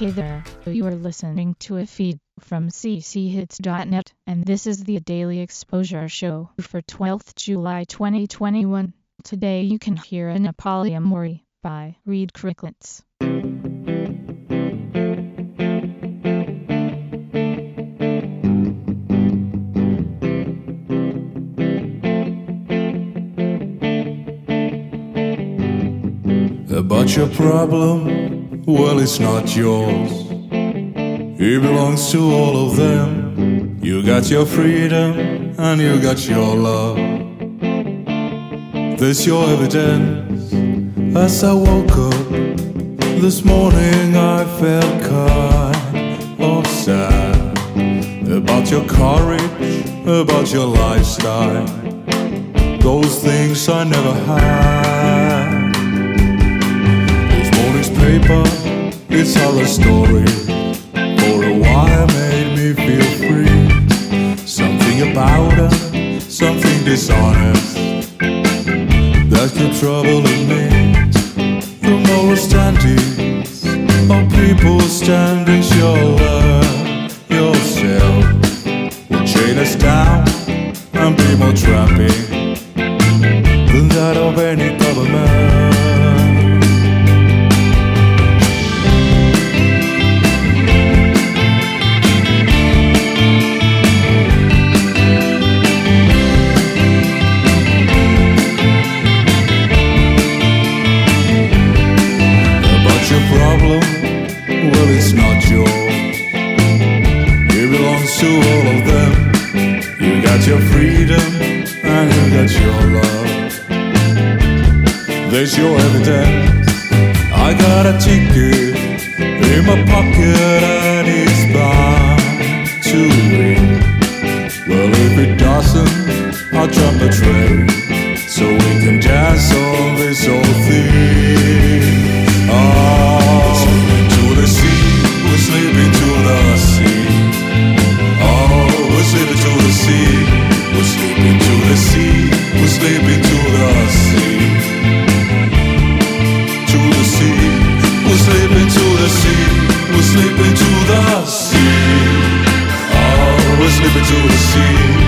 Hey there, you are listening to a feed from cchits.net, and this is the Daily Exposure Show for 12th July 2021. Today you can hear a Polyamory by Reed Cricklets. About your problem, well, it's not yours. It belongs to all of them. You got your freedom and you got your love. There's your evidence. As I woke up this morning, I felt kind of sad about your courage, about your lifestyle. Those things I never had paper, it's our story. For a while made me feel free. Something about her, something dishonest. That kept troubling me. The moral standings of people standing sure yourself will chain us down and be more trapping got your freedom and you got your love. There's your evidence. I got a ticket in my pocket sleeping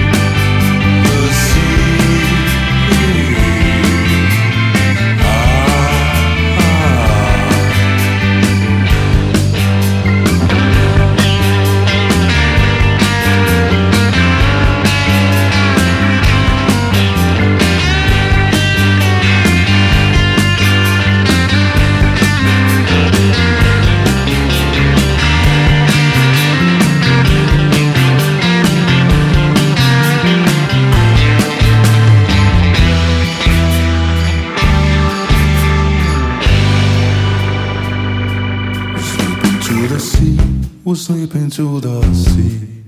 to the sea.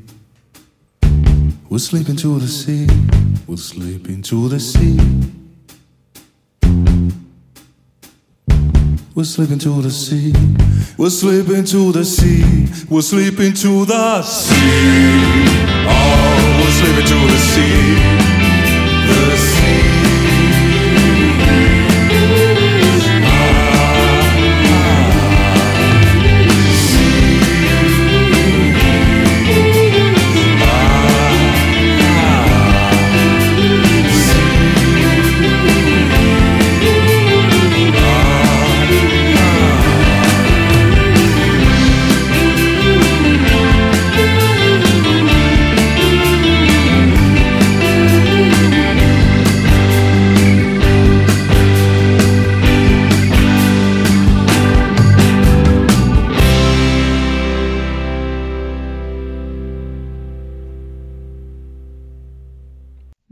We're sleeping to the sea. We're sleeping to the sea. We're sleeping to the sea. We're sleeping to the sea. We're sleeping to the sea. We're sleeping to the sea. Oh, we're sleeping to the sea.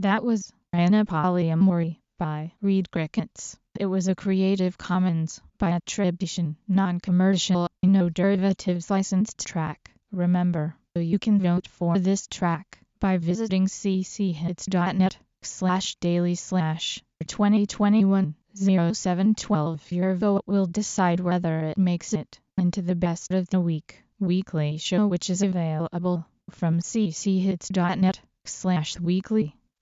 That was Anna Polyamory by Reed Crickets. It was a Creative Commons by attribution, non-commercial, no derivatives licensed track. Remember, you can vote for this track by visiting cchits.net slash daily slash 2021 0712. Your vote will decide whether it makes it into the best of the week weekly show which is available from cchits.net slash weekly.